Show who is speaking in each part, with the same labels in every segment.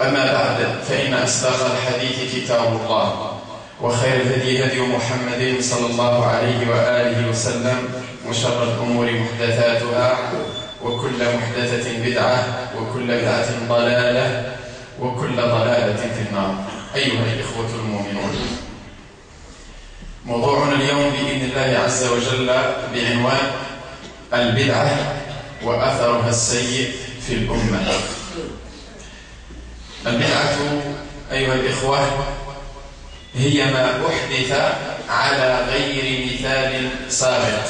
Speaker 1: أما بعد فإن أصدق الحديث كتاب الله وخير الهدي هدي محمد صلى الله عليه وآله وسلم وشر الأمور محدثاتها وكل محدثة بدعة وكل بدعة ضلالة وكل ضلالة في النار. أيها الإخوة المؤمنون موضوعنا اليوم بإذن الله عز وجل بعنوان البدعة وأثرها السيء في الأمة. البدعة أيها الإخوة هي ما أحدث على غير مثال سابق.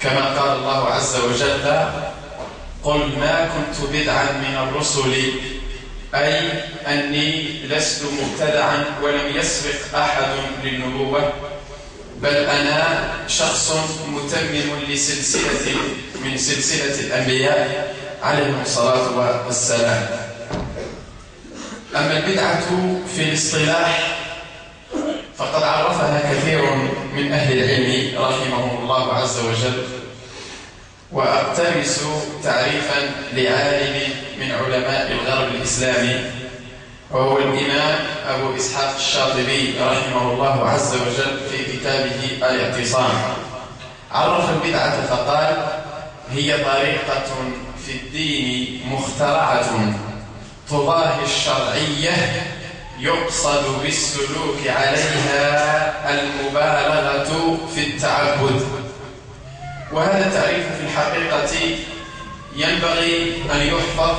Speaker 1: كما قال الله عز وجل قل ما كنت بدعا من الرسل أي أني لست مبتدعا ولم يسبق أحد للنبوة بل أنا شخص متمم لسلسلة من سلسلة الأنبياء عليهم الصلاة والسلام. أما البدعة في الاصطلاح فقد عرفها كثير من أهل العلم رحمهم الله عز وجل. وأقتبس تعريفا لعالم من علماء الغرب الإسلامي وهو الإمام أبو إسحاق الشاطبي رحمه الله عز وجل في كتابه الاعتصام. عرف البدعة فقال هي طريقة في الدين مخترعة. تضاهي الشرعية يقصد بالسلوك عليها المبالغة في التعبد. وهذا التعريف في الحقيقة ينبغي أن يحفظ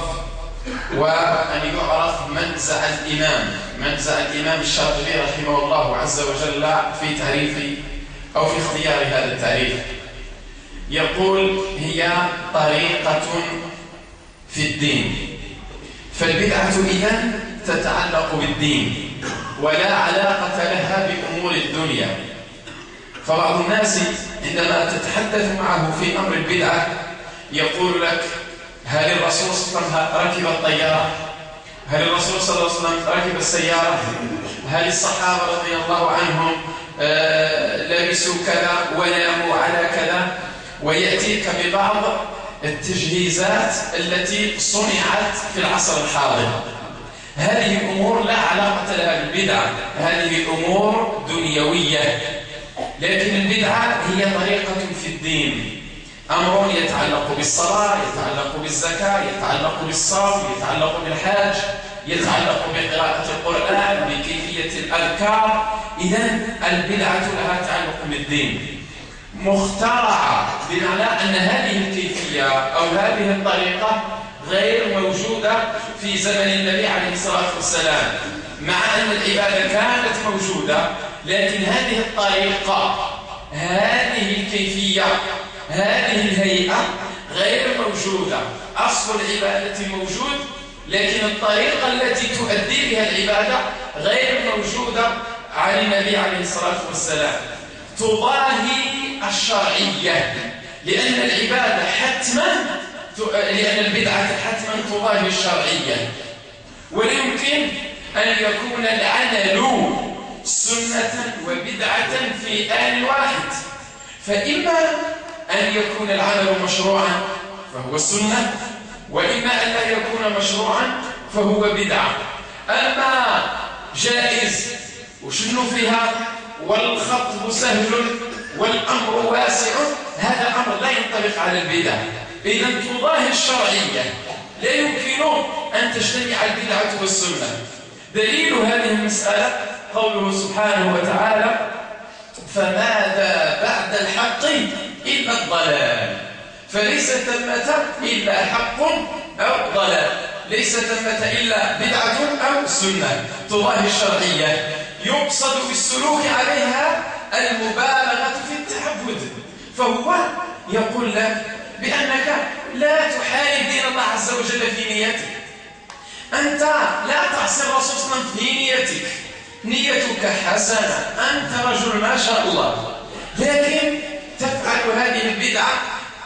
Speaker 1: وأن يعرف منزع الإمام منزع الإمام الشاطبي رحمه الله عز وجل في تعريف أو في اختيار هذا التعريف. يقول هي طريقة في الدين. فالبدعة إذن تتعلق بالدين ولا علاقة لها بأمور الدنيا. فبعض الناس عندما تتحدث معه في أمر البدعة يقول لك هل الرسول صلى الله عليه وسلم ركب الطيارة؟ هل الرسول صلى الله عليه وسلم ركب السيارة؟ هل الصحابة رضي الله عنهم لبسوا كذا وناموا على كذا؟ ويأتيك ببعض التجهيزات التي صنعت في العصر الحاضر. هذه أمور لا علاقة لها بالبدعة هذه أمور دنيوية. لكن البدعة هي طريقة في الدين. أمر يتعلق بالصلاة يتعلق بالزكاة يتعلق بالصوم يتعلق بالحاج يتعلق بقراءة القرآن بكيفية الأذكار. إذا البدعة لها تعلق بالدين. مخترعة بمعنى أن هذه الكيفية أو هذه الطريقة غير موجودة في زمن النبي عليه الصلاة والسلام. مع أن العبادة كانت موجودة لكن هذه الطريقة هذه الكيفية هذه الهيئة غير موجودة. أصل العبادة موجود لكن الطريقة التي تؤدي بها العبادة غير موجودة عن النبي عليه الصلاة والسلام. تضاهي الشرعية لأن العبادة حتما لأن البدعة حتما تضاهي الشرعية. ولا يمكن أن يكون العمل سنة وبدعة في آن واحد. فإما أن يكون العمل مشروعا فهو السنة وإما أن لا يكون مشروعا فهو بدعة. أما جائز وشنو فيها؟ والخطب سهل. والأمر واسع هذا أمر لا ينطبق على البدع. إذا تضاهي الشرعية لا يمكن أن تجتمع البدعة والسنة. دليل هذه المسألة قوله سبحانه وتعالى فماذا بعد الحق إلا الضلال؟ فليس ثمة إلا حق أو ضلال. ليس ثمة إلا بدعة أو سنة. تضاهي الشرعية. يقصد بالسلوك عليها المبالغة في التعبد. فهو يقول لك بأنك لا تحارب دين الله عز وجل في نيتك. أنت لا تعصي الرسول في نيتك. نيتك حسنة. أنت رجل ما شاء الله. لكن تفعل هذه البدعة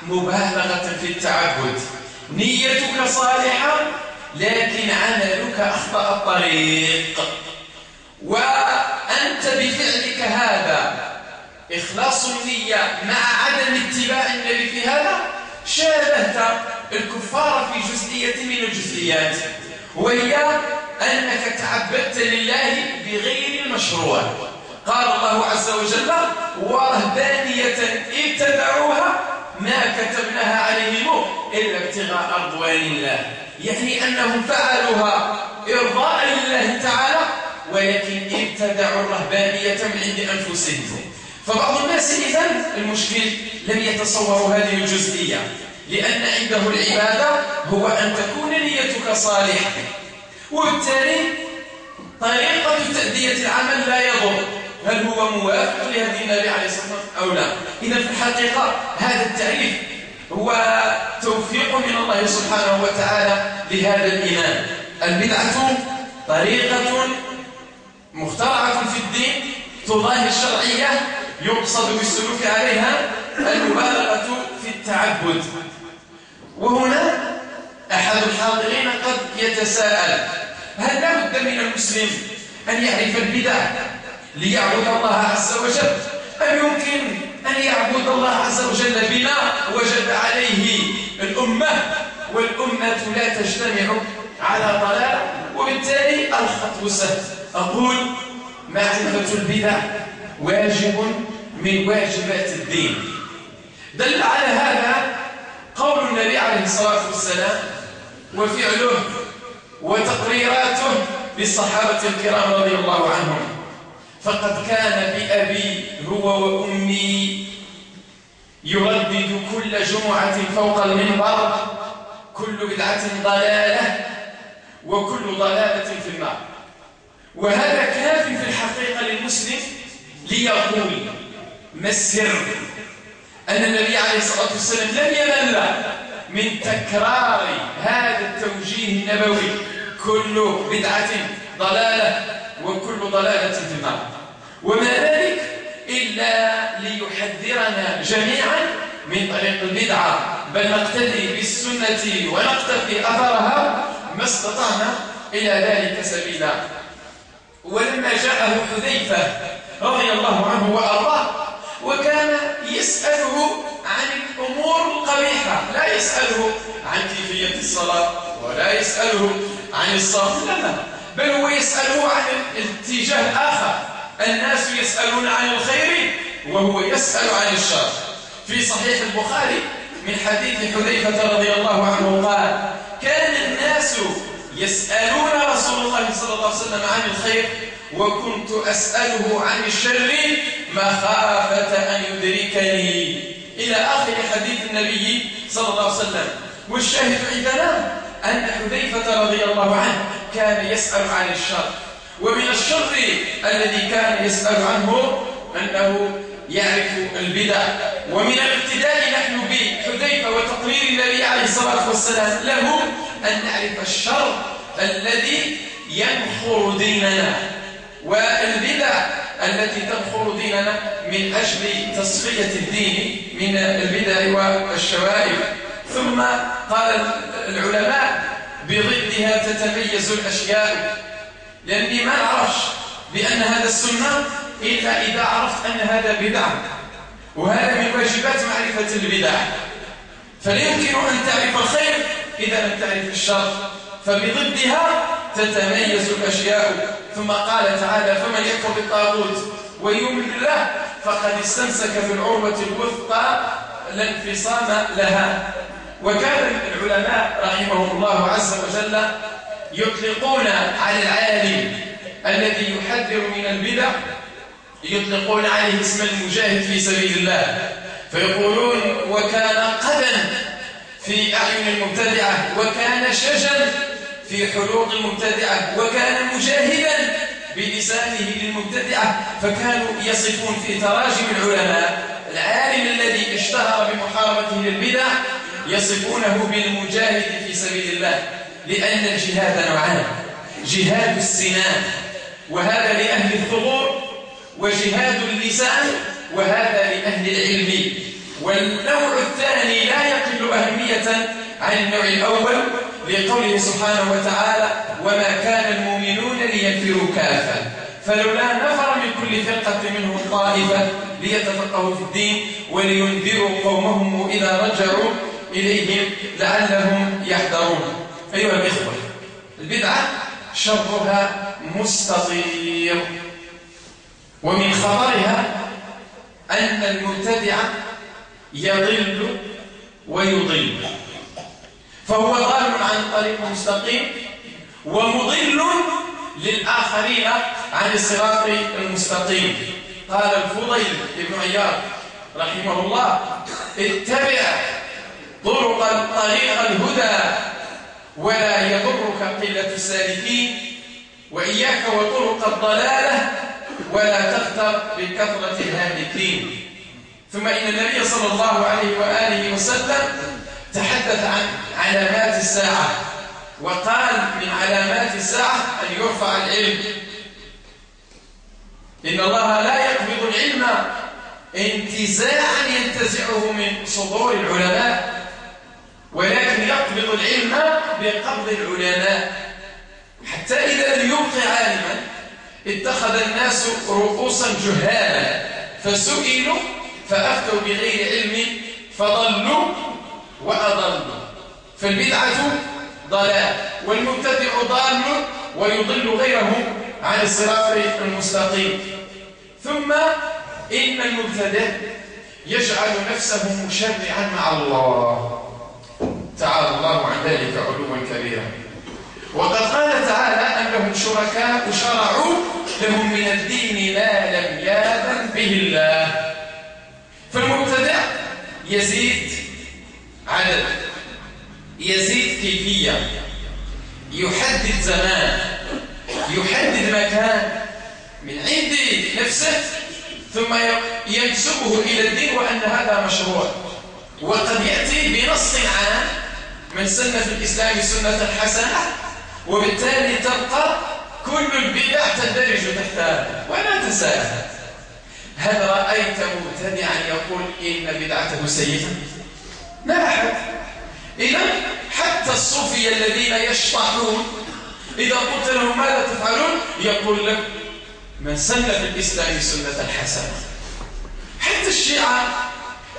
Speaker 1: مبالغة في التعبد. نيتك صالحة لكن عملك أخطأ الطريق. وأنت بفعلك هذا. إخلاص النية مع عدم اتباع النبي في هذا شابهت الكفار في جزئية من الجزئيات وهي أنك تعبدت لله بغير المشروع. قال الله عز وجل ورهبانية ابتدعوها ما كتبناها عليهم إلا ابتغاء رضوان الله. يعني أنهم فعلوها إرضاء لله تعالى ولكن ابتدعوا الرهبانية من عند أنفسهم. فبعض الناس إذن المشكل لم يتصوروا هذه الجزئية لأن عنده العبادة هو أن تكون نيتك صالحة. وبالتالي طريقة تأدية العمل لا يضر. هل هو موافق لهدي النبي عليه الصلاة والسلام أو لا؟ إذا في الحقيقة هذا التعريف هو توفيق من الله سبحانه وتعالى لهذا الإيمان. البدعة طريقة مخترعة في الدين تضاهي الشرعية يقصد بالسلوك عليها المبالغة في التعبد. وهنا أحد الحاضرين قد يتساءل هل لا بد من المسلم أن يعرف البدع ليعبد الله عز وجل؟ أم يمكن أن يعبد الله عز وجل بما وجد عليه الأمة والأمة لا تجتمع على ضلال وبالتالي الخطو سهل أقول معرفة البدع واجب من واجبات الدين. دل على هذا قول النبي عليه الصلاة والسلام وفعله وتقريراته للصحابة الكرام رضي الله عنهم. فقد كان بأبي هو وأمي يردد كل جمعة فوق المنبر كل بدعة ضلالة وكل ضلالة في النار. وهذا كاف في الحقيقة للمسلم ليقول ما السر أن النبي عليه الصلاة والسلام لم يمل من تكرار هذا التوجيه النبوي كل بدعة ضلالة وكل ضلالة في النار وما ذلك إلا ليحذرنا جميعا من طريق البدعة. بل نقتدي بالسنة ونقتدي أثرها ما استطعنا إلى ذلك سبيلا. ولما جاءه حذيفة رضي الله عنه وأرضاه وكان يسأله عن الأمور القبيحة لا يسأله عن كيفية الصلاة ولا يسأله عن الصرف لا بل هو يسأله عن الاتجاه الآخر الناس يسألون عن الخير وهو يسأل عن الشر. في صحيح البخاري من حديث حذيفة رضي الله عنه قال كان الناس يسألون رسول الله صلى الله عليه وسلم عن الخير وكنت أسأله عن الشر مخافة أن يدركني. إلى آخر حديث النبي صلى الله عليه وسلم. والشاهد عندنا أن حذيفة رضي الله عنه كان يسأل عن الشر. ومن الشر الذي كان يسأل عنه أنه يعرف البدع. ومن الاقتداء نحن بحذيفة وتقرير النبي عليه الصلاة والسلام له أن نعرف الشر الذي ينخر ديننا والبدع التي تنخر ديننا من أجل تصفية الدين من البدع والشوائب. ثم قال العلماء بضدها تتميز الأشياء لأني ما نعرفش بأن هذا السنة إلا إذا عرفت أن هذا بدع وهذا من واجبات معرفة البدع. فلا يمكن أن تعرف الخير إذا لم تعرف الشر فبضدها تتميز الأشياء ثم قال تعالى فمن يكفر بالطاغوت ويؤمن بالله فقد استمسك بالعروة الوثقى لا انفصام لها. وكان العلماء رحمهم الله عز وجل يطلقون على العالم الذي يحذر من البدع يطلقون عليه اسم المجاهد في سبيل الله. فيقولون وكان قدا في أعين المبتدعة وكان شجا في حلوق المبتدعة وكان مجاهدا بلسانه للمبتدعة فكانوا يصفون في تراجم العلماء العالم الذي اشتهر بمحاربته للبدع يصفونه بالمجاهد في سبيل الله. لأن الجهاد نوعان جهاد السنان وهذا لأهل الثغور وجهاد اللسان وهذا لأهل العلم. والنوع الثاني لا يقل أهمية عن النوع الأول لقوله سبحانه وتعالى وما كان المؤمنون لينفروا كافة. فلولا نفر من كل فرقة منهم طائفة ليتفقهوا في الدين ولينذروا قومهم إذا رجعوا إليهم لعلهم يحذرون. أيها الإخوة البدعة شرها مستطير. ومن خطرها أن المبتدع يضل ويضل. فهو ضال عن طريق مستقيم ومضل للآخرين عن الصراط المستقيم. قال الفضيل بن عياض رحمه الله اتبع طرق طريق الهدى ولا يضرك قلة السالكين. وإياك وطرق الضلالة ولا تغتر بكثرة الهالكين. ثم إن النبي صلى الله عليه وآله وسلم تحدث عن علامات الساعة وقال من علامات الساعة أن يرفع العلم. إن الله لا يقبض العلم انتزاعا ينتزعه من صدور العلماء ولكن يقبض العلم بقبض العلماء. حتى إذا لم يبق عالما اتخذ الناس رؤوسا جهالا فسئلوا فأفتوا بغير علم فضلوا وأضلوا. فالبدعة ضلال والمبتدع ضال ويضل غيره عن الصراط المستقيم. ثم إن المبتدع يجعل نفسه مشرعا مع الله. تعالى الله عن ذلك علوا كبيرا. وقد قال تعالى أنهم شركاء شرعوا لهم من الدين ما لم يأذن به الله. فالمبتدع يزيد عدد يزيد كيفية يحدد زمان يحدد مكان من عند نفسه ثم ينسبه إلى الدين وأن هذا مشروع. وقد يأتي بنص عام من سنة في الإسلام سنة حسنة وبالتالي تبقى كل البدع تندرج تحتها. ولا تساءل هل رأيت مبتدعا يقول إن بدعته سيئة؟ ما أحد. إذا حتى الصوفية الذين يشطحون إذا قلت لهم ماذا تفعلون؟ يقول لك من سن في الإسلام سنة حسنة حتى الشيعة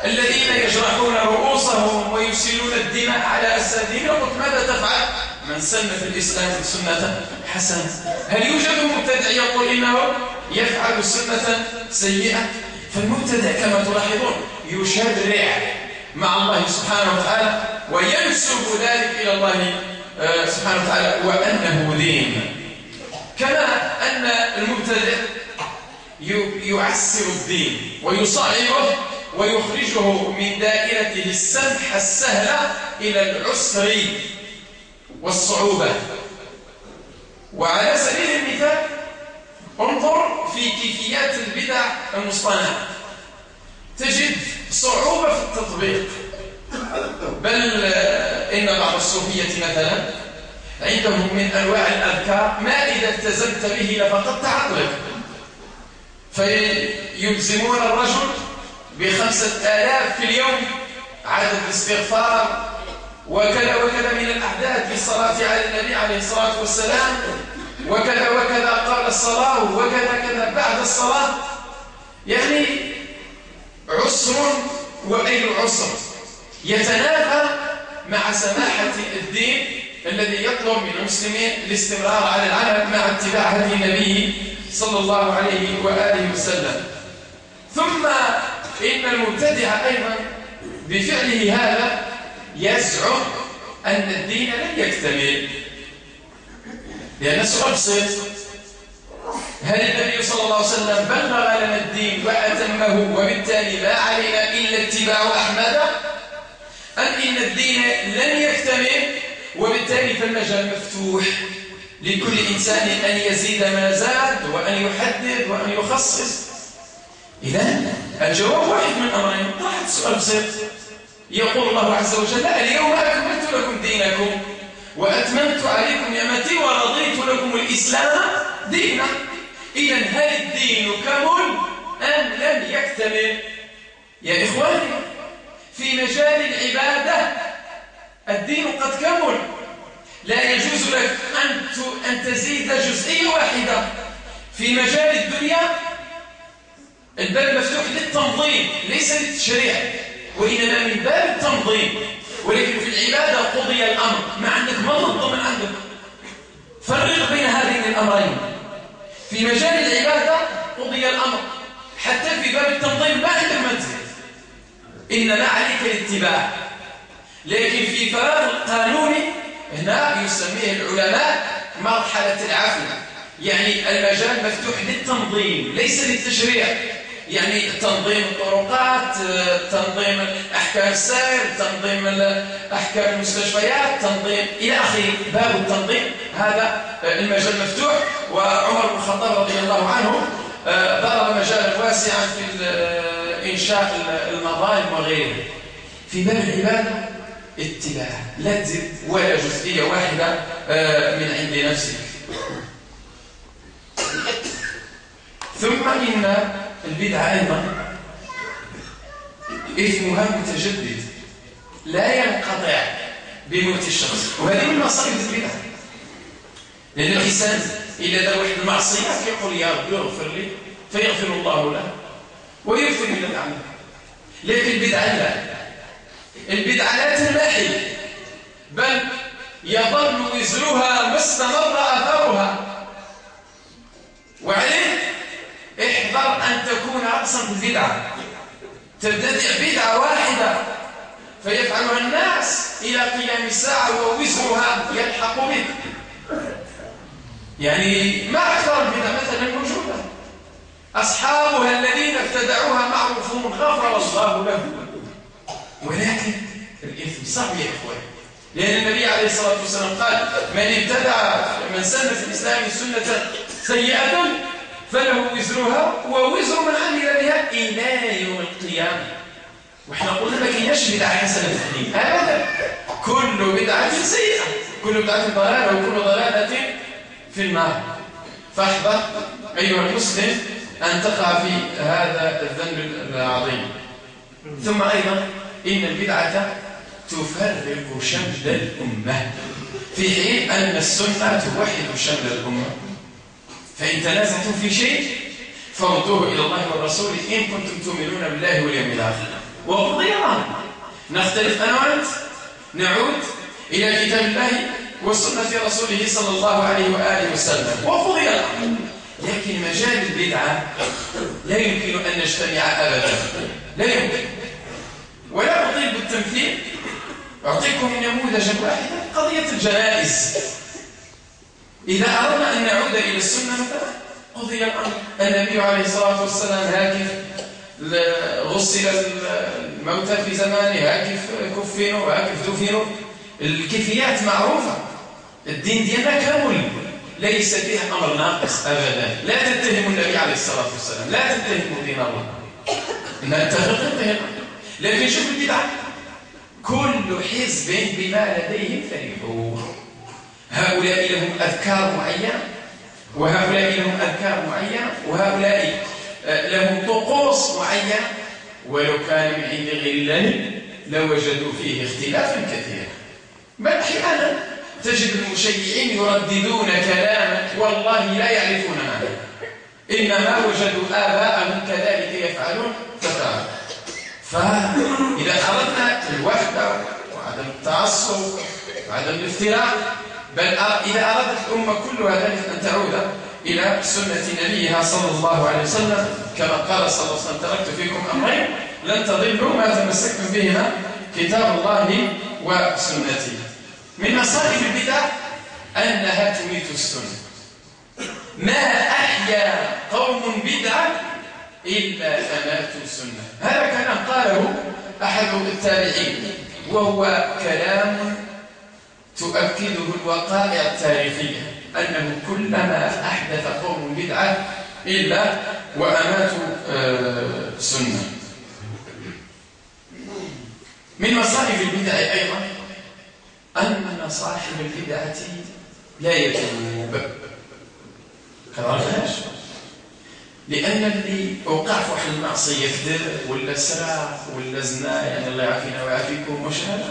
Speaker 1: الذين يجرحون رؤوسهم ويسيلون الدماء على أسادين قلت ماذا تفعل؟ من سن في الإسلام سنة حسنة. هل يوجد مبتدع يقول إنه يفعل سنة سيئة فالمبتدع كما تلاحظون يشرع مع الله سبحانه وتعالى وينسب ذلك إلى الله آه، سبحانه وتعالى وأنه دين كما أن المبتدع يعسر الدين ويصعبه ويخرجه من دائرته السمحة السهلة إلى العسر والصعوبة. وعلى سبيل المثال انظر في كيفيات البدع المصطنعة. تجد صعوبة في التطبيق. بل إن بعض الصوفية مثلا عندهم من أنواع الأذكار ما إذا التزمت به لفقدت عقلك. فيلزمون الرجل بخمسة آلاف في اليوم عدد الاستغفار وكذا وكذا من الأحداث في الصلاة على النبي عليه الصلاة والسلام. وكذا وكذا قبل الصلاة وكذا كذا بعد الصلاة. يعني عسر وأي عسر. يتنافى مع سماحة الدين الذي يطلب من المسلمين الاستمرار على العمل مع اتباع هدي النبي صلى الله عليه وآله وسلم. ثم إن المبتدع أيضا بفعله هذا يزعم أن الدين لن يكتمل. لأن السؤال بسيط هل النبي صلى الله عليه وسلم بلغ لنا الدين وأتمه وبالتالي ما علينا إلا اتباع أحمد؟ أم إن الدين لن يكتمل وبالتالي فالمجال مفتوح لكل إنسان أن يزيد ما زاد وأن يحدد وأن يخصص. إذا الجواب واحد من أمرين. طرحت السؤال بسيط يقول الله عز وجل اليوم أكملت لكم دينكم. وأتممت عليكم نعمتي ورضيت لكم الإسلام دينا. إذا هل الدين كمل أم لم يكتمل؟ يا إخواني في مجال العبادة الدين قد كمل لا يجوز لك أن تزيد جزئية واحدة. في مجال الدنيا الباب مفتوح للتنظيم ليس للتشريع وإنما من باب التنظيم. ولكن في العبادة قضي الأمر. ما عندك ما تنظم عندك فرق بين هذين الأمرين. في مجال العبادة قضي الأمر. حتى في باب التنظيم ما عندك منزل إنما عليك الاتباع. لكن في فراغ القانون هنا يسميه العلماء مرحلة العافية. يعني المجال مفتوح للتنظيم ليس للتشريع. يعني تنظيم الطرقات تنظيم أحكام السير تنظيم أحكام المستشفيات تنظيم إلى آخره باب التنظيم. هذا المجال مفتوح. وعمر بن الخطاب رضي الله عنه ضرب مجالا واسعا في إنشاء المظالم وغيرها. في باب العبادة اتباع لا تزيد ولا جزئية واحدة من عند نفسك. ثم إن البدعة أيضا إثمها متجدد لا ينقطع بموت الشخص وهذه من مصائب البدعة. لأن الإنسان إذا دار واحد المعصية يقول يا رب اغفر لي فيغفر الله له ويغفر من العمل لكن البدعة لا. البدعة لا تنمحي بل يظل وزرها ما استمر أثرها. وعليه احذر أن تكون رأسا بدعة. تبتدع بدعة واحدة فيفعلها الناس إلى قيام الساعة ووزرها يلحق بك. يعني ما أكثر البدع مثلا موجودة؟ أصحابها الذين ابتدعوها معروفون غفر الله لهم. ولكن الإثم صعب يا إخوان. لأن النبي عليه الصلاة والسلام قال من ابتدع من سن في الإسلام سنة سيئة فله وزرها ووزر من عمل بها إلى يوم القيامة. وإحنا قلنا ما كايناش بدعة حسنة في أبدا. كل بدعة سيئة. كل بدعة ضلالة وكل ضلالة في النار. فاحذر أيها المسلم أن تقع في هذا الذنب العظيم. ثم أيضا إن البدعة تفرق شمل الأمة. في حين أن السنة توحد شمل الأمة. فإن تنازعتم في شيء فردوه إلى الله والرسول إن كنتم تؤمنون بالله واليوم الآخر. وقضي الأمر نختلف أنا وأنت نعود إلى كتاب الله وسنة رسوله صلى الله عليه وآله وسلم. وقضي الأمر. لكن مجال البدعة لا يمكن أن نجتمع أبدا. لا يمكن. ولا أطيل بالتمثيل أعطيكم نموذجا واحدا قضية الجنائز. إذا أردنا أن نعود إلى السنة قضي الأمر. النبي عليه الصلاة والسلام هاكف غسل الموتى في زمانه هاكف كفنوا هاكف دفنوا الكيفيات معروفة. الدين ديالنا كامل ليس فيه أمر ناقص أبدا. لا تتهموا النبي عليه الصلاة والسلام. لا تتهموا دين الله. نتفق به لكن شوف البدعة. كل حزب بما لديهم فرحون. هؤلاء لهم أذكار معينة وهؤلاء لهم أذكار معينة وهؤلاء آه، لهم طقوس معينة. ولو كان من عند غير الله لوجدوا فيه اختلافا كثيرا. بل أحيانا تجد المشيعين يرددون كلاما والله لا يعرفون معناه إنما وجدوا آباءهم كذلك يفعلون. ففعلوا فإذا أردنا الوحدة وعدم التعصب وعدم الافتراء بل إذا أرادت الأمة كلها ذلك أن تعود إلى سنة نبيها صلى الله عليه وسلم كما قال صلى الله عليه وسلم تركت فيكم أمرين لن تضلوا ما تمسكتم بهما كتاب الله وسنتي. من مصائب البدع أنها تميت السنة. ما أحيا قوم بدعة إلا أماتوا السنة. هذا كلام قاله أحد التابعين وهو كلام تؤكده الوقائع التاريخية أنه كلما أحدث قوم بدعة إلا وأماتوا آه، سنة. من مصائب البدع أيضا أن صاحب البدعة لا يتوب كذلك لأن اللي أوقع في واحد المعصية كذب ولا سرع ولا زنا يعني الله يعافينا ويعافيكم واش هذا؟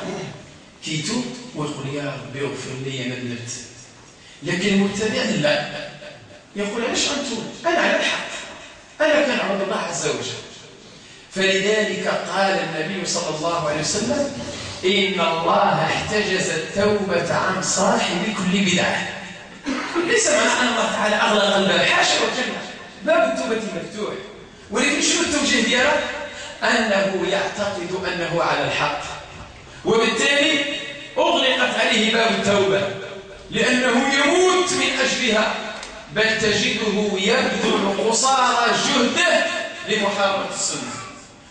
Speaker 1: كيتوب. ويقول يا ربي اغفر لي أنا ذنبت لكن المبتدع لا. يقول علاش غنتوب أنا على الحق. أنا كنعبد الله عز وجل. فلذلك قال النبي صلى الله عليه وسلم إن الله احتجز التوبة عن صاحب كل بدعة. ليس معنى أن الله تعالى أغلق قلبه حاشا وجل باب التوبة مفتوح ولكن شنو التوجيه ديالها؟ أنه يعتقد أنه على الحق. وبالتالي أغلقت عليه باب التوبة لأنه يموت من أجلها بل تجده يبذل قصارى جهده لمحاربة السنة.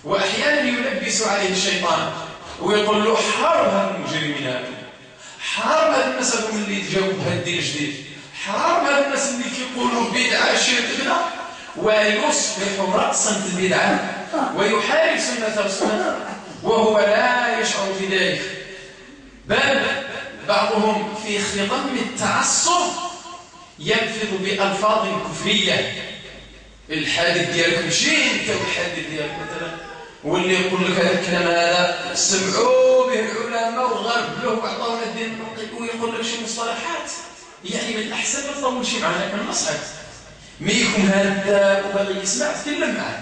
Speaker 1: وأحيانا يلبس عليه الشيطان ويقول له حرب المجرمين هذا حرب هذا الناس اللي تجاوب هذا الدين الجديد حرام هذا الناس اللي كيقولوا بدعة شرك كذا ويصبح رأسا في البدعة ويحارب سنة رسولنا وهو لا يشعر بذلك. بل بعضهم في خضم التعصب ينفذ بألفاظ كفرية. الحادث ديالك مشي أنت والحادث ديالك مثلا. واللي يقول لك هذا الكلام هذا سمعوا به العلماء وغرب له وعطاونا الدين ويقول لك شي مصطلحات يعني من الأحسن ما تطول شي معنا من نصحك ما يكون هذا وباغي يسمع تكلم معاه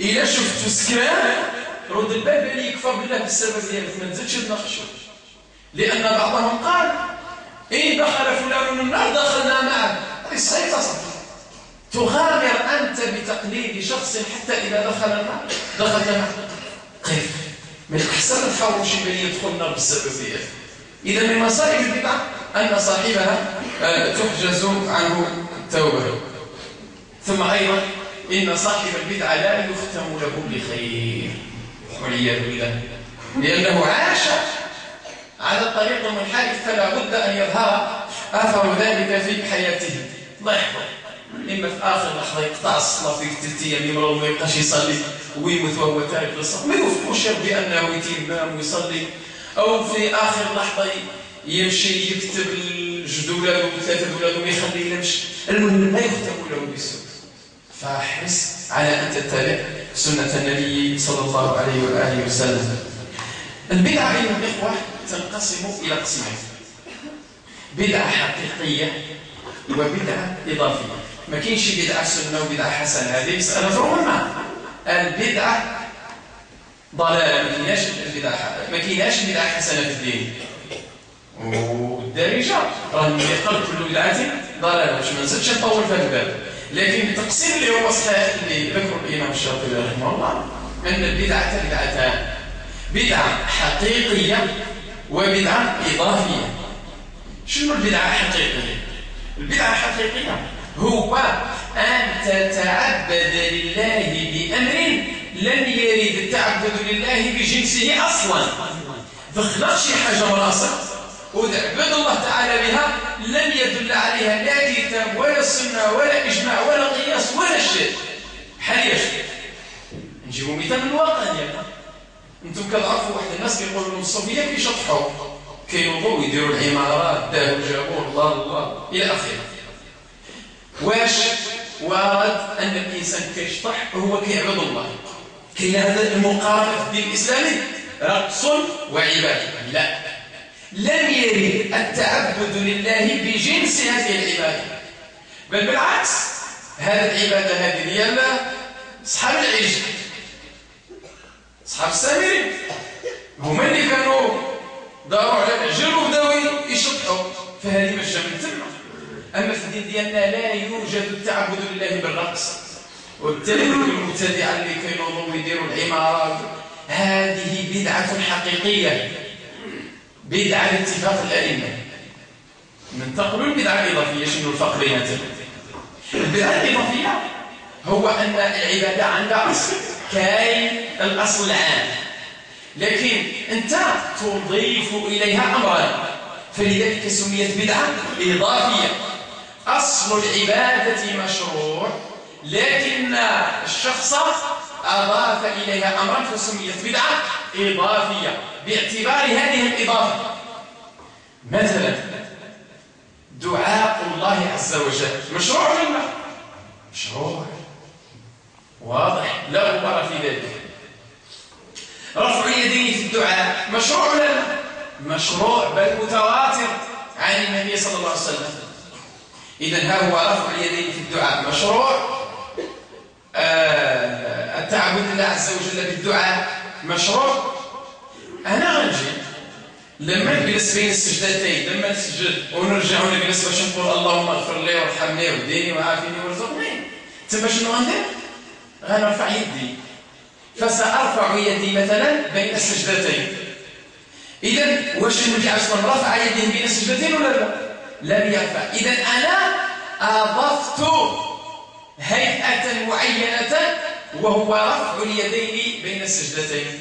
Speaker 1: إلا شفت سكران رد الباب اللي يكفر بالله بالسبب ديالك ما تزيدش تناقشوا لأن بعضهم قال إن دخل فلان النار؟ دخلنا معه. الصحيح تصل تغامر أنت بتقليد شخص حتى إذا دخل النار؟ دخلت معه كيف من الأحسن تحاول شي بني يدخل النار بالسبب ديالك إذا من مصائب البدعة أن صاحبها آه، تحجز عنه التوبة. ثم أيضا إن صاحب البدعة لا يختم له بخير. والعياذ بالله لأنه عاش على الطريق المنحرف فلا بد أن يظهر أثر ذلك في حياته. الله يحفظه إما في آخر لحظة يقطع الصلاة في ثلاث أيام يمرض وما يبقاش يصلي ويموت وهو تارك للصلاة. ما يوفقوش بأنه يتيمم ويصلي. أو في آخر لحظة يمشي يكتب الجدولة وثلاثة دولة ويخلي يمشي. المهم لا يختم له بالسوء فاحرص على أن تتبع سنة النبي صلى الله عليه وآله وسلم. البدعة أيها الإخوة تنقسم إلى قسمين بدعة حقيقية وبدعة إضافية. ما كاينش بدعة سنة وبدعة حسنة هذه مسألة مهمة البدعة ضلالة ما كايناش البدعة ما كايناش بدعة حسنة في الدين. والدارجة راه يقل كل بدعة ضلالة باش ما نزيدش نطول في هذا الباب. لكن التقسيم اللي هو صحيح اللي ذكر الإمام الشاطبي رحمه الله أن البدعة بدعتان بدعة حقيقية وبدعة إضافية. شنو البدعة الحقيقية؟ البدعة الحقيقية هو أن تتعبد لله بأمر لم يرد التعبد لله بجنسه أصلا. فخلق شي حاجة من راسك وعبد الله تعالى بها لم يدل عليها لا كتاب ولا سنة ولا إجماع ولا قياس ولا شيء. بحال ياش نجيبوا مثال من الواقع ديالنا أنتم كتعرفوا واحد الناس كيقولوا لهم الصوفيه كيشطحوا كينوضوا ويديروا العمارات داروا جابوا الله الله إلى آخره. واش ورد أن الإنسان كيشطح؟ وهو كيعبد الله. كاين هذا المقارنه في الدين الإسلامي؟ رقص وعبادة. لا. لم يرد التعبد لله بجنس هذه العبادة. بل بالعكس هذه العبادة هذه ديال أصحاب العجل أصحاب السامرين هما اللي كانوا داروا على العجل وبداو يشطحوا فهذه مجة من تما. أما في الدين ديالنا لا يوجد التعبد لله بالرقص. وبالتالي المبتدعة اللي كانوا يديروا العمارات هذه بدعة حقيقية. بدعة لاتفاق الأئمة. ننتقل البدعة الإضافية شنو الفرق بيناتهم البدعة الإضافية هو أن العبادة عندها أصل. كاين الأصل العام. لكن أنت تضيف إليها أمرا. فلذلك سميت بدعة إضافية. أصل العبادة مشروع لكن الشخص أضاف إليها أمرا فسميت بدعة إضافية. باعتبار هذه الإضافة. مثلا دعاء الله عز وجل. مشروع ولا لا؟ مشروع. واضح. لا غبار في ذلك رفع اليدين في الدعاء. مشروع لا؟ مشروع بل متواتر. عن النبي صلى الله عليه وسلم. إذا ها هو رفع اليدين في الدعاء. مشروع. آه التعبد لله عز وجل بالدعاء. مشروع. أنا غنجي لما نجلس بين السجدتين لما نسجد ونرجع ونجلس باش نقول اللهم اغفر لي وارحمني واهديني وعافني وارزقني. تما شنو غندير غنرفع يدي. فسأرفع يدي مثلا بين السجدتين. إذا واش النبي عليه الصلاة رفع يديه بين السجدتين ولا لا؟ لم يرفع. إذا أنا أضفت هيئة معينة وهو رفع اليدين بين السجدتين.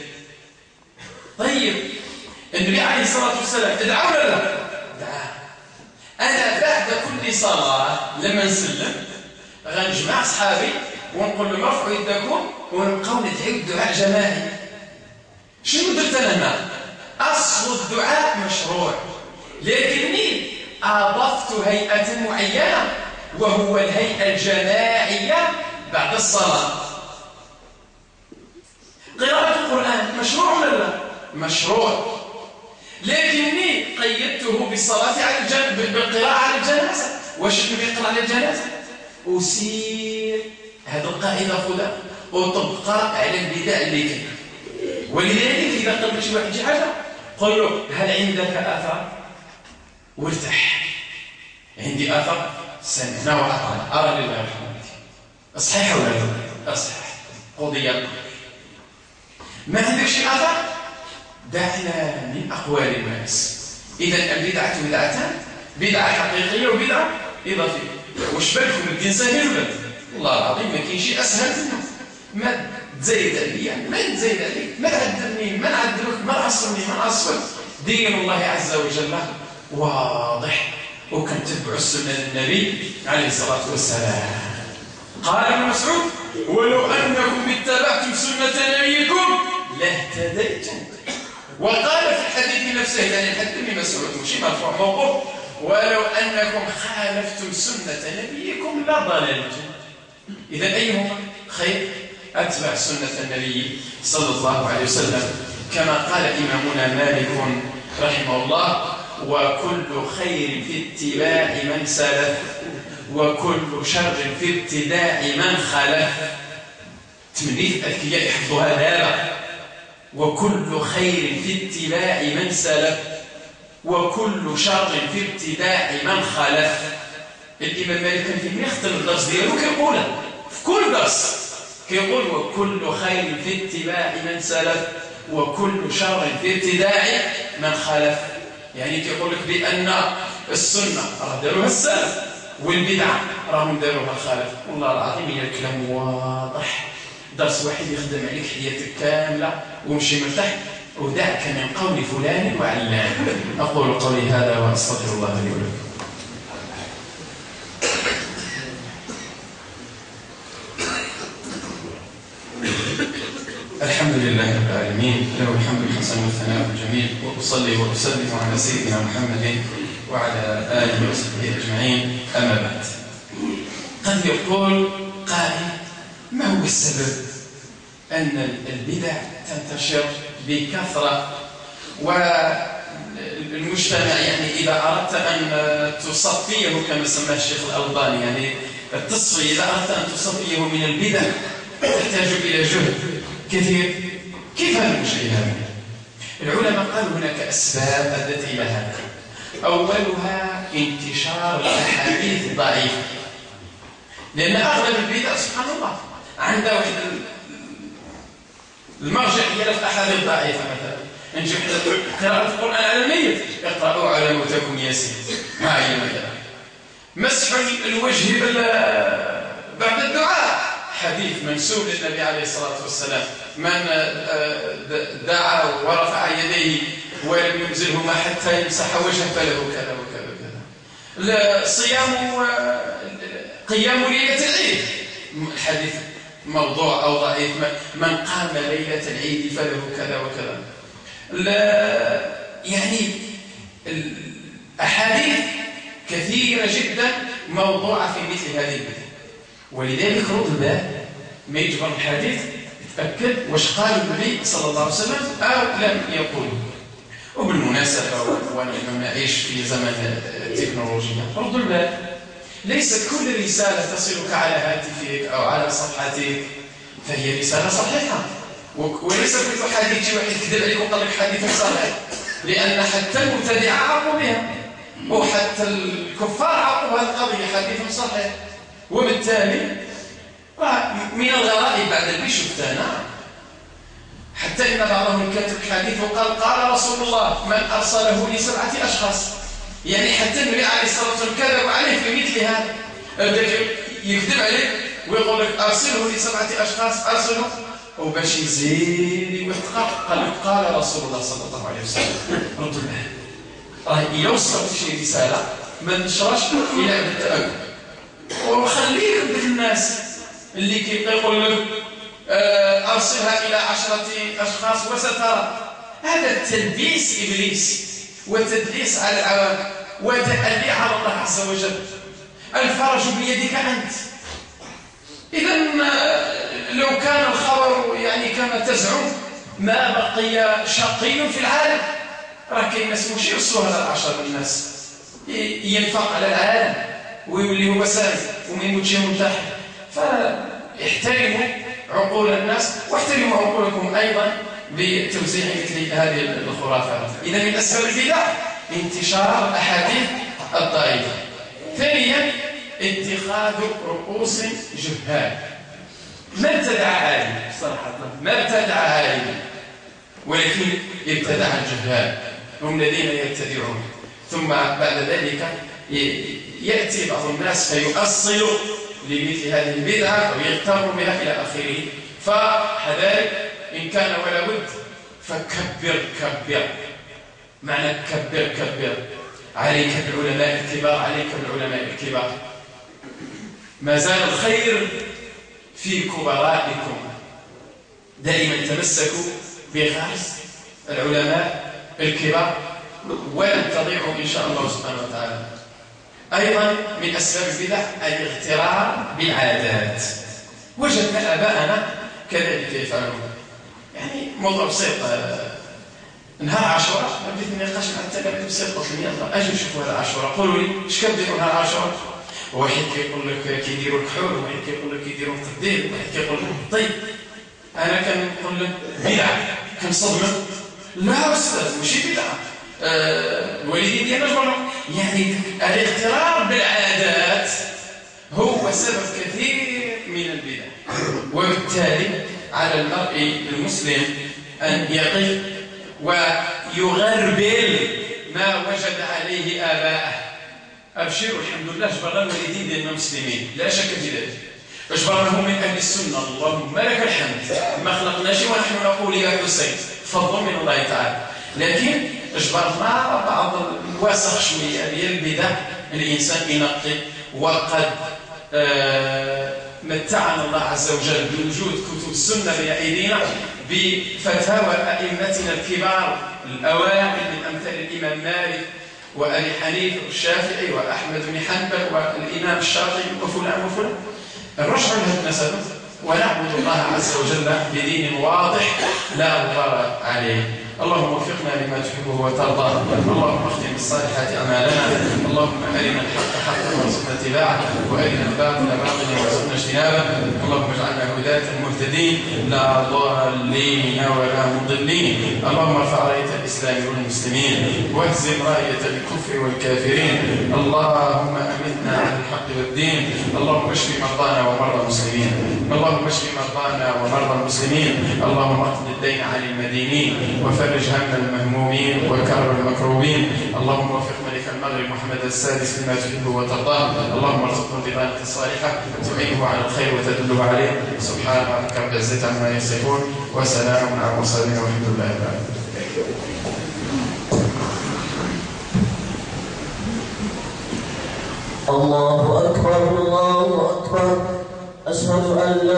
Speaker 1: طيب النبي عليه الصلاة والسلام ادعى ولا لا؟ دعا. أنا بعد كل صلاة لما نسلم غنجمع أصحابي ونقول لهم ارفعوا يدكم ونبقاو ندعيو الدعاء جماعي شنو درت أنا هنا؟ أصل الدعاء مشروع. لكني أضفت هيئة معينة وهو الهيئة الجماعية بعد الصلاة. قراءة القرآن مشروع ولا لا؟ مشروع. لكني قيدته بالصلاة على الجنب بالقراءة على الجنازة؟ واش يقرأ على الجنازة أسير. هذه القاعدة خذها وطبقها على البدع اللي كاين. ولذلك إذا قلت شي واحد شي حاجة قل له هل عندك أثر وارتاح. عندي أثر سمعنا وأطعنا أرى لله رحمتي أصحيح ولا لا؟ أصحيح. قضية ما عندك شي أثر دعنا من أقوال الناس. إذا البدعة بدعتان بدعة حقيقية وبدعة إضافية. واش بالكم؟ الدين سهل ولا والله العظيم ما كاين شيء أسهل منه ما تزايد عليا ما تزايد عليك ما تعذبني ما نعذبك ما نعصرني ما نعصرك دين الله عز وجل واضح وكنتبع السنة النبي عليه الصلاة والسلام. قال ابن مسعود ولو أنكم اتبعتم سنة نبيكم لاهتديتم. وقال في الحديث نفسه يعني الحديث ابن مسعود مش مرفوع موقوف ولو أنكم خالفتم سنة نبيكم لضللتم. إذا أيهما؟ خير. أتبع سنة النبي صلى الله عليه وسلم. كما قال إمامنا مالك رحمه الله وكل خير في اتباع من سلف وكل شر في ابتداع من خلف. تمنيت الأذكياء يحفظوها هذا وكل خير في اتباع من سلف وكل شر في ابتداع من خلف. الإمام مالك كان في يختم الدرس ديالو كيقولها في كل درس كيقول وكل خير في اتباع من سلف وكل شر في ابتداع من خلف. يعني كيقول لك بأن السنة راه داروها السلف والبدعة راهم داروها الخلف. والله العظيم هي الكلام واضح. درس واحد يخدم عليك حياتك كاملة ومشي مرتاح ودعك من قول فلان وعلان. أقول قولي هذا وأستغفر الله لي ولكم الحمد لله رب العالمين. له الحمد الحسن والثناء الجميل وأصلي وأسلم على سيدنا محمد وعلى آله وصحبه أجمعين. أما بعد. قد يقول قائل ما هو السبب أن البدع تنتشر بكثرة؟ والمجتمع يعني إذا أردت أن تصفيه كما سماه الشيخ الألباني يعني التصفية إذا أردت أن تصفيه من البدع تحتاج إلى جهد كثير. كيف هذا المشكل هذا؟ العلماء قالوا هناك أسباب أدت إلى هذا. أولها انتشار الأحاديث الضعيفة. لأن أغلب البدع سبحان الله عندها واحد المرجع ديال الأحاديث الضعيفة مثلا. نجي قراءة القرآن على الميت اقرأوا على موتاكم ياسين. معين مثلا مسح الوجه بعد الدعاء. حديث منسوب للنبي عليه الصلاة والسلام. من آه، دعا ورفع يديه ولم ينزلهما حتى يمسح وجهه فله كذا وكذا وكذا. صيام قيام ليلة العيد. الحديث موضوع أو ضعيف. من قام ليلة العيد فله كذا وكذا. لا يعني الأحاديث كثيرة جدا موضوعة في مثل هذه البدع ولذلك رد الباب ما يجبر الحديث تأكد واش قال النبي صلى الله عليه وسلم أو لم يقول وبالمناسبة ونحن نعيش في زمن التكنولوجيا رد الباب. ليست كل رسالة تصلك على هاتفك أو على صفحتك فهي رسالة صحيحة. وليس كل حديث واحد كذب عليك وقال لك حديث صحيح لأن حتى المبتدعة عرفوا بها وحتى الكفار عرفوا هذه القضية حديث صحيح. وبالتالي من الغرائب بعد اللي شفتنا حتى إن بعضهم كتب حديث وقال قال رسول الله من أرسله لسبعة أشخاص. يعني حتى النبي عليه الصلاة والسلام كذب عليه في مثل هذا. يكذب عليك ويقول لك أرسله لسبعة أشخاص أرسله. وباش يزيد ويحتقق قال قال رسول الله صلى الله عليه وسلم. ردوا له راه إلا وصلت شي رسالة ما نشرش إلى التأكد وخليك بالناس اللي كيقول لك آه، أرسلها إلى عشرة أشخاص وسترى. هذا التلبيس إبليس وتدليس على العوام وتألي على الله عز وجل. الفرج بيدك أنت. إذا لو كان الخبر يعني كما تزعم ما بقي شقي في العالم راه كاين ناس ماشي يوصلوا هذا العشر الناس. ينفق على العالم. ويولي هو مسائل وما يموتش منتحر فاحترموا عقول الناس واحترموا عقولكم أيضا بتوزيع مثل هذه الخرافات. إذا من أسباب البدع انتشار الأحاديث الضعيفة. ثانيا اتخاذ رؤوس جهال. ما ابتدع عالم صراحة ما ابتدع عالم ولكن ابتدع الجهال هم الذين يبتدعون. ثم بعد ذلك يأتي بعض الناس فيؤصل لمثل هذه البدعة ويغتر بها إلى آخره. فحذارك إن كان ولا بد فكبر كبر. معنى كبر كبر. عليك بالعلماء الكبار عليك بالعلماء الكبار. ما زال الخير في كبرائكم. دائما تمسكوا بغرس العلماء الكبار. ولن تضيعوا إن شاء الله سبحانه وتعالى. أيضا من أسباب البدع الاغترار بالعادات. وجدنا آباءنا كذلك يفعلون. يعني موضوع بسيط نهار عاشوراء بديت نقاش مع التلاميذ بسيط قلت لهم يلا أجي نشوفوا هذا عاشوراء قولوا لي اش كديروا نهار عاشوراء؟ واحد كيقول لك كيديروا الكحول واحد كيقول لك كيديروا التقدير واحد كيقول لك طيب أنا كنقول لك بدعة كنصدم. لا أستاذ ماشي بدعة. آه الوالدين ديالنا جبروا يعني الاغترار بالعادات هو سبب كثير من البدع. وبالتالي على المرء المسلم أن يقف ويغربل ما وجد عليه آباءه. أبشروا الحمد لله جبرنا الوالدين ديالنا مسلمين لا شك في ذلك. اجبرناهم من أهل السنة اللهم لك الحمد. ما خلقناش ونحن نقول يا حسين فضل من الله تعالى. لكن اجبرنا بعض الوسخ شوية ديال البدع الإنسان ينقي. وقد آه متعنا الله عز وجل بوجود كتب السنة بين أيدينا بفتاوى أئمتنا الكبار الأوائل من أمثال الإمام مالك وأبي حنيفة والشافعي وأحمد بن حنبل والإمام الشاطبي وفلان وفلان. الرجع لهذه المسألة ونعبد الله عز وجل بدين واضح لا غبار عليه. اللهم وفقنا لما تحبه وترضى اللهم اختم بالصالحات أعمالنا. اللهم أرنا الحق. وارزقنا اتباعه وارنا الباطل باطلا وارزقنا اجتنابه اللهم اجعلنا هداة مهتدين لا ضالين ولا مضلين اللهم ارفع رايه الاسلام والمسلمين واهزم رايه الكفر والكافرين اللهم امتنا على الحق والدين اللهم اشف مرضانا ومرضى المسلمين اللهم اشف مرضانا ومرضى المسلمين اللهم اقض الدين عن المدينين وفرج هم المهمومين وكرب المكروبين اللهم وفق ملك المغرب محمد السادس لما تحب وترضاه. اللهم ارزقه البطانه الصالحه تعينه على الخير وتدله عليه. سبحان ربك رب العزة عما يصفون وسلام على المرسلين والحمد لله رب العالمين.
Speaker 2: الله أكبر الله أكبر. أشهد أن لا